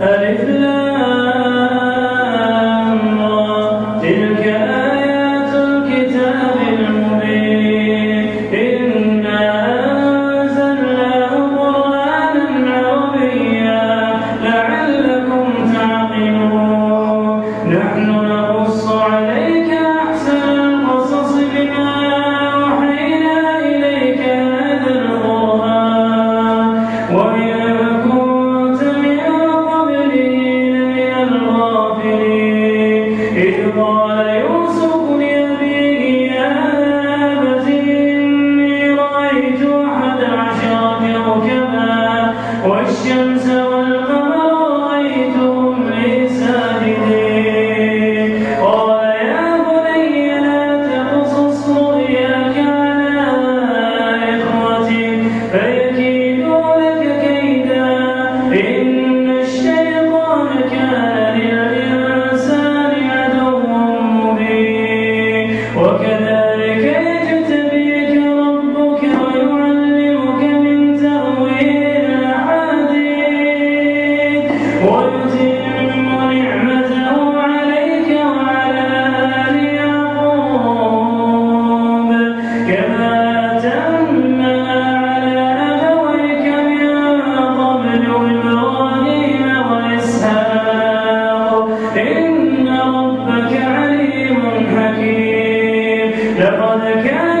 ألف إن ربك عليم حكيم. لقد كان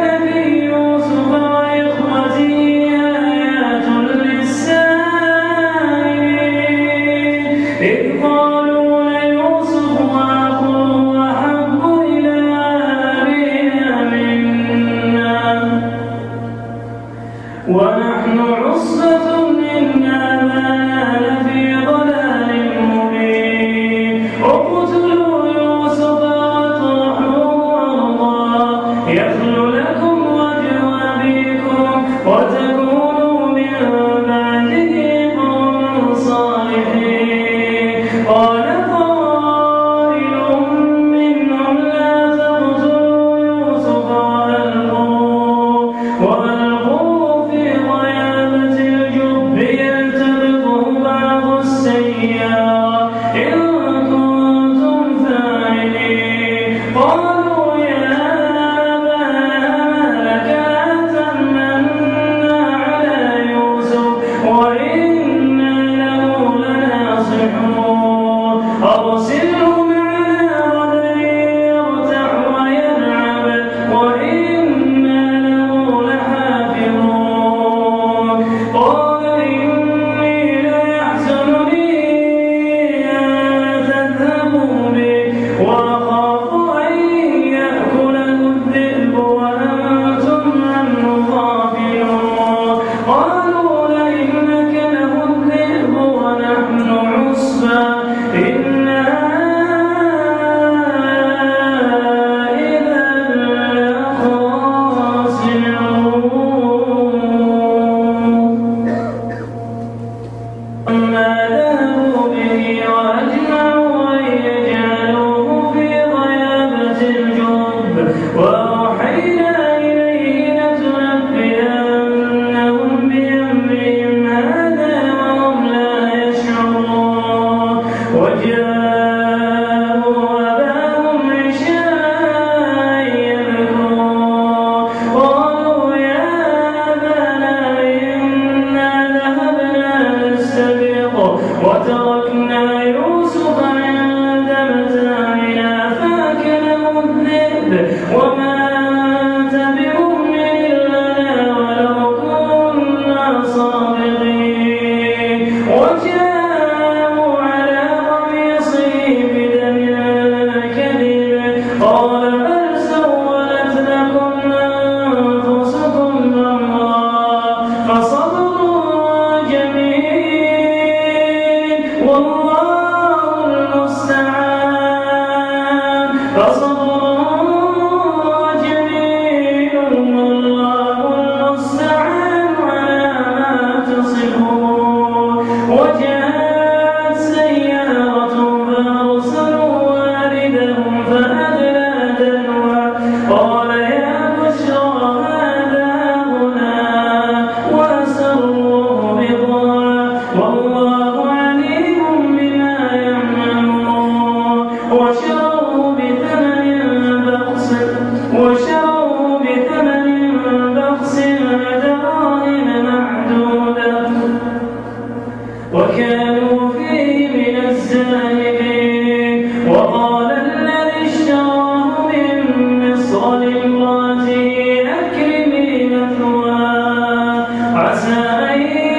I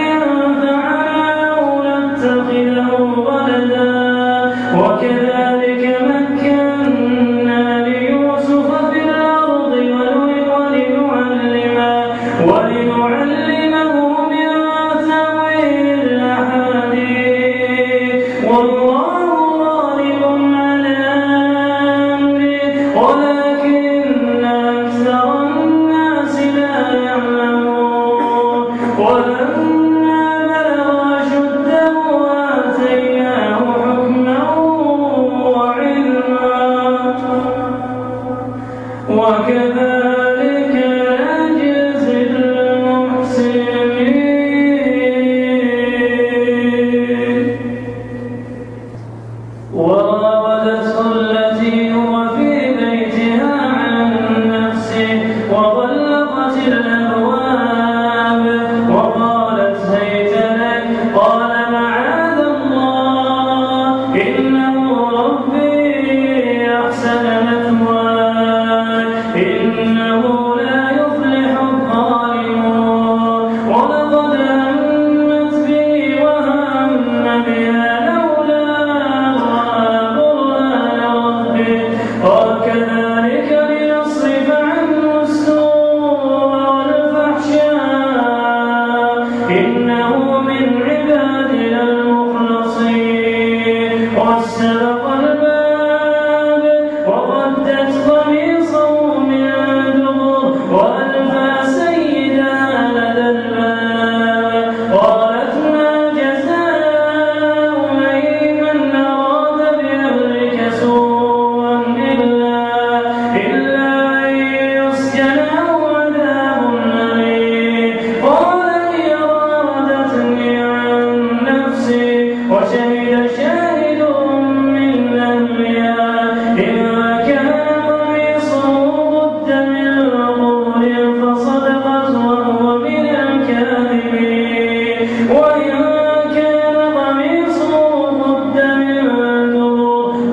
myself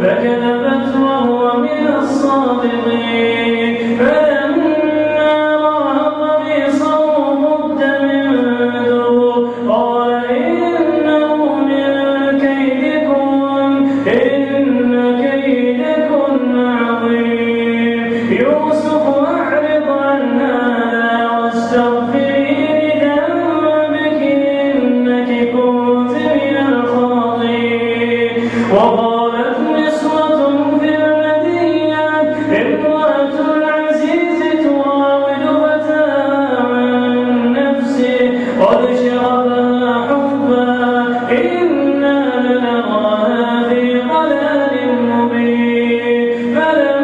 فكذبت وهو من الصادقين. better.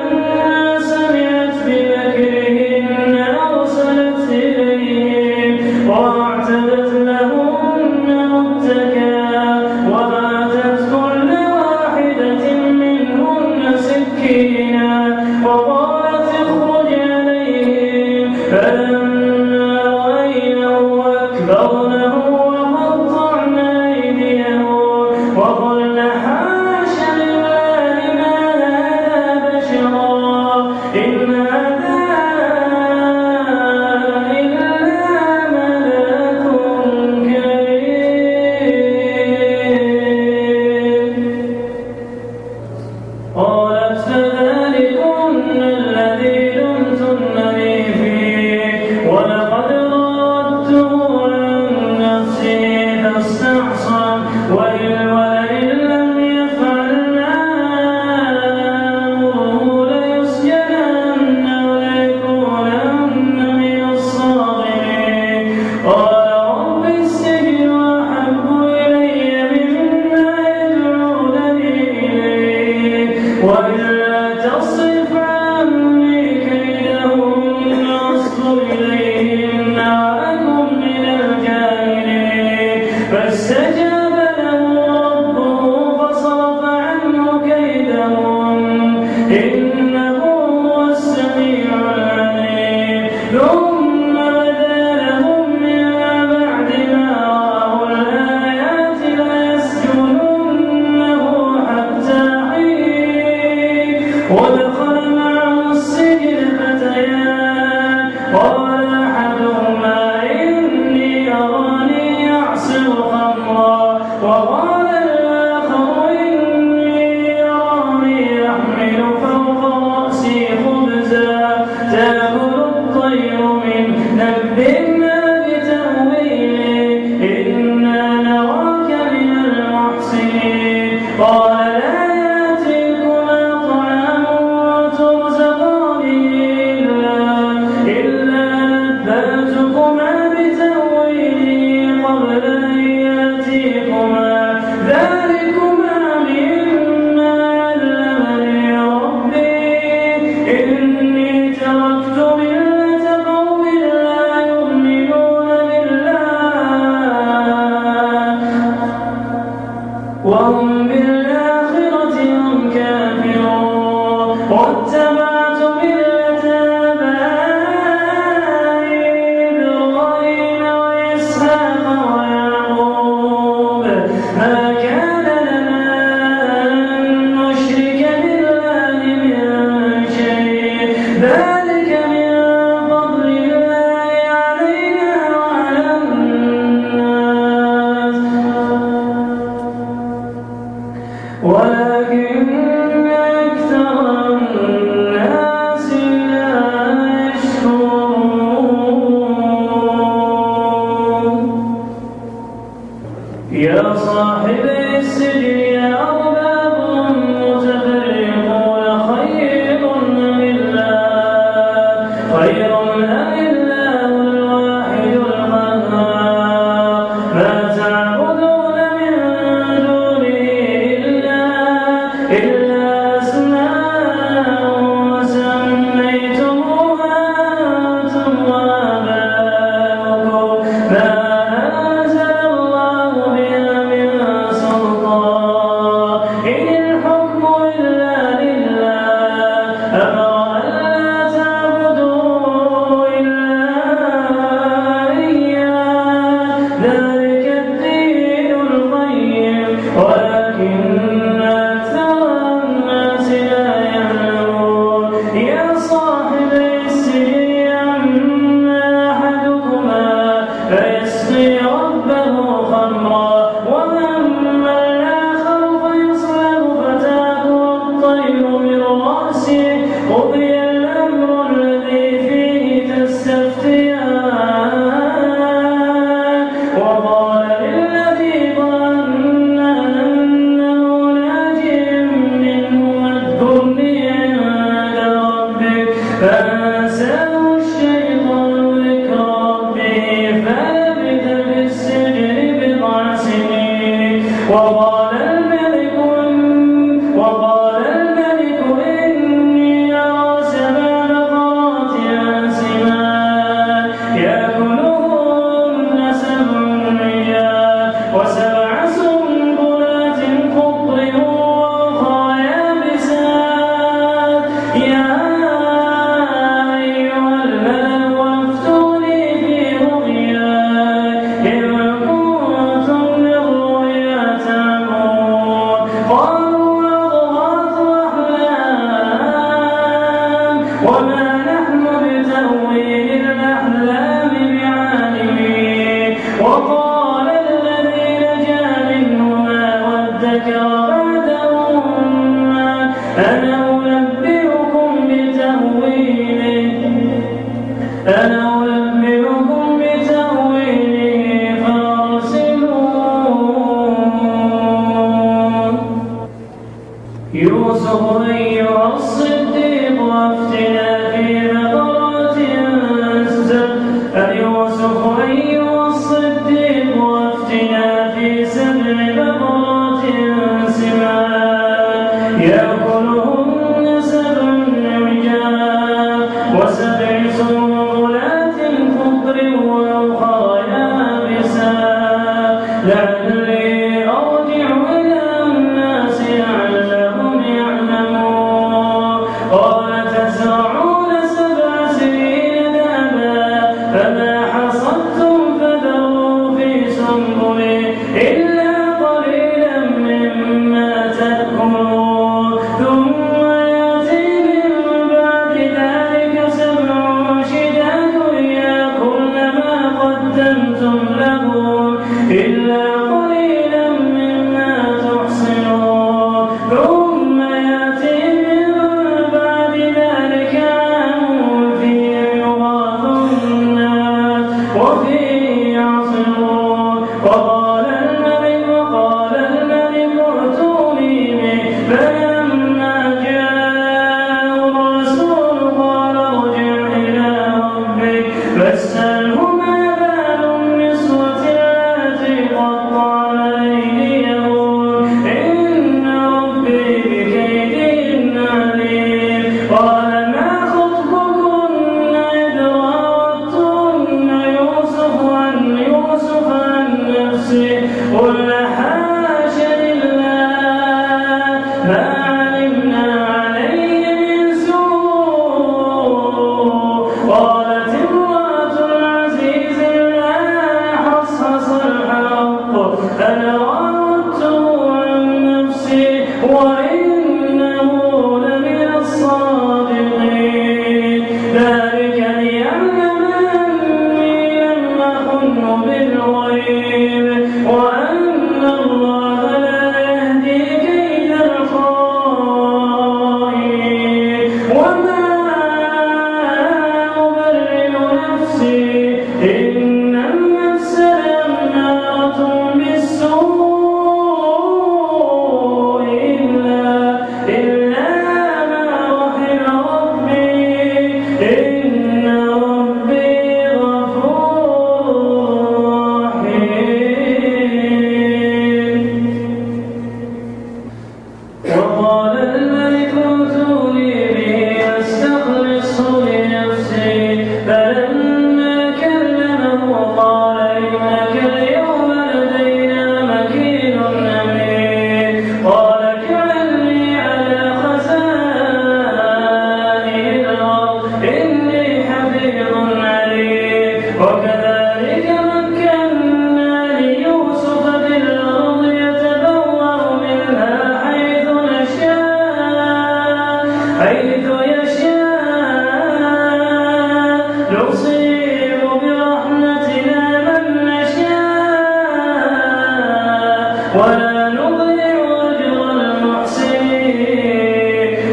no.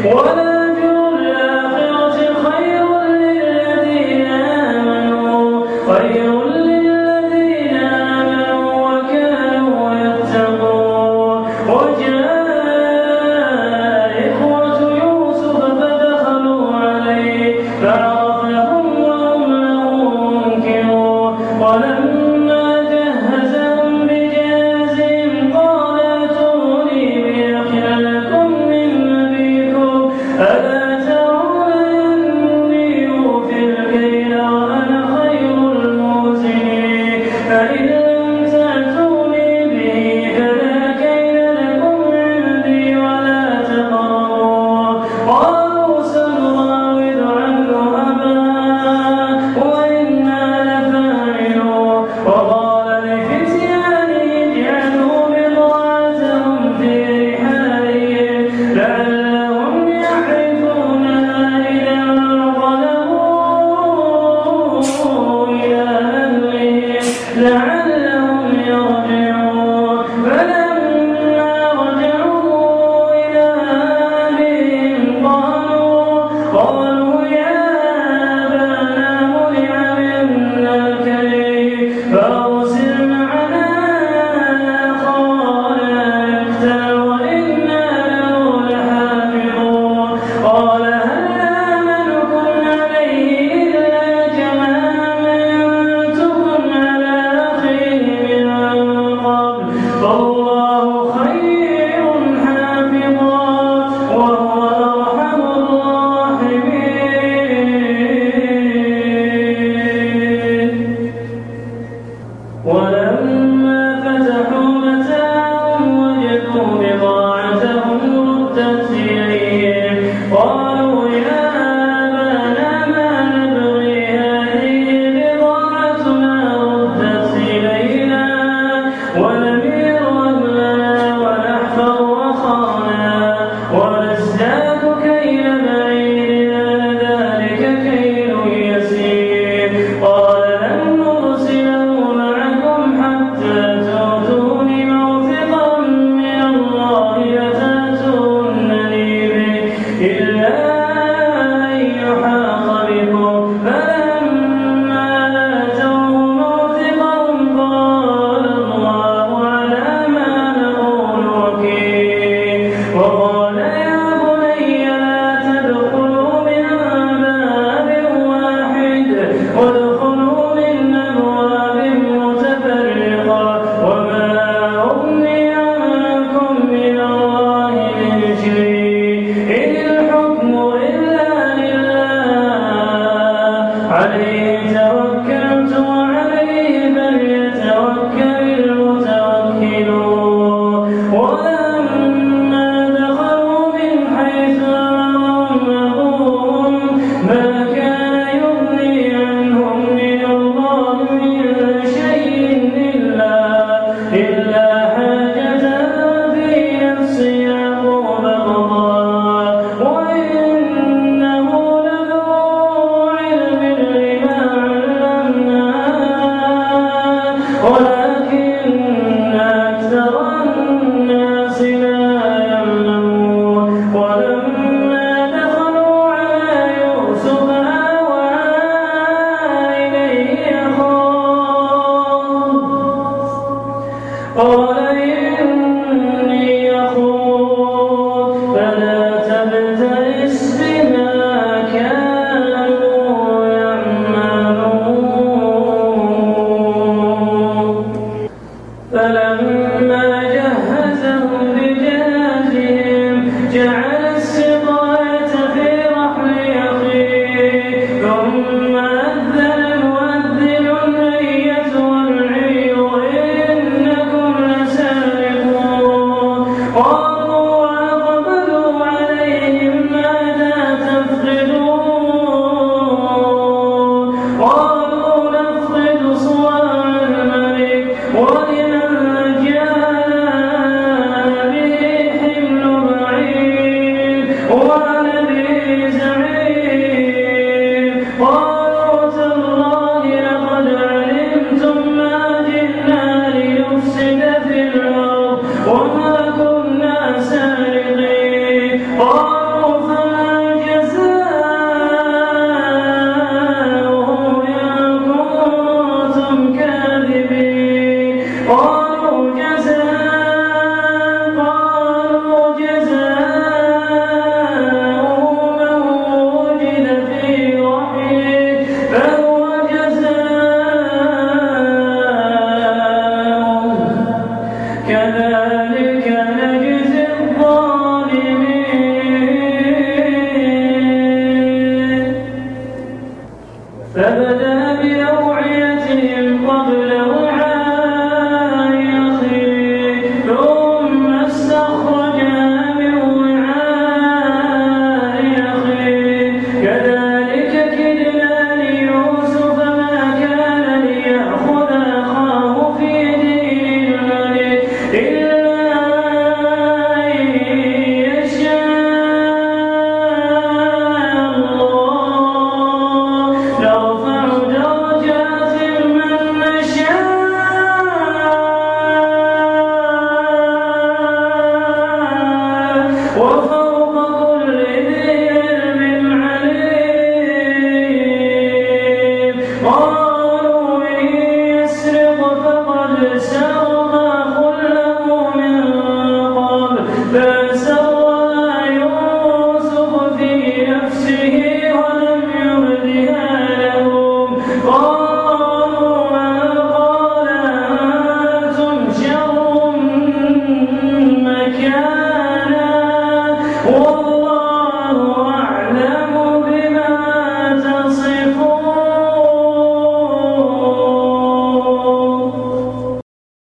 one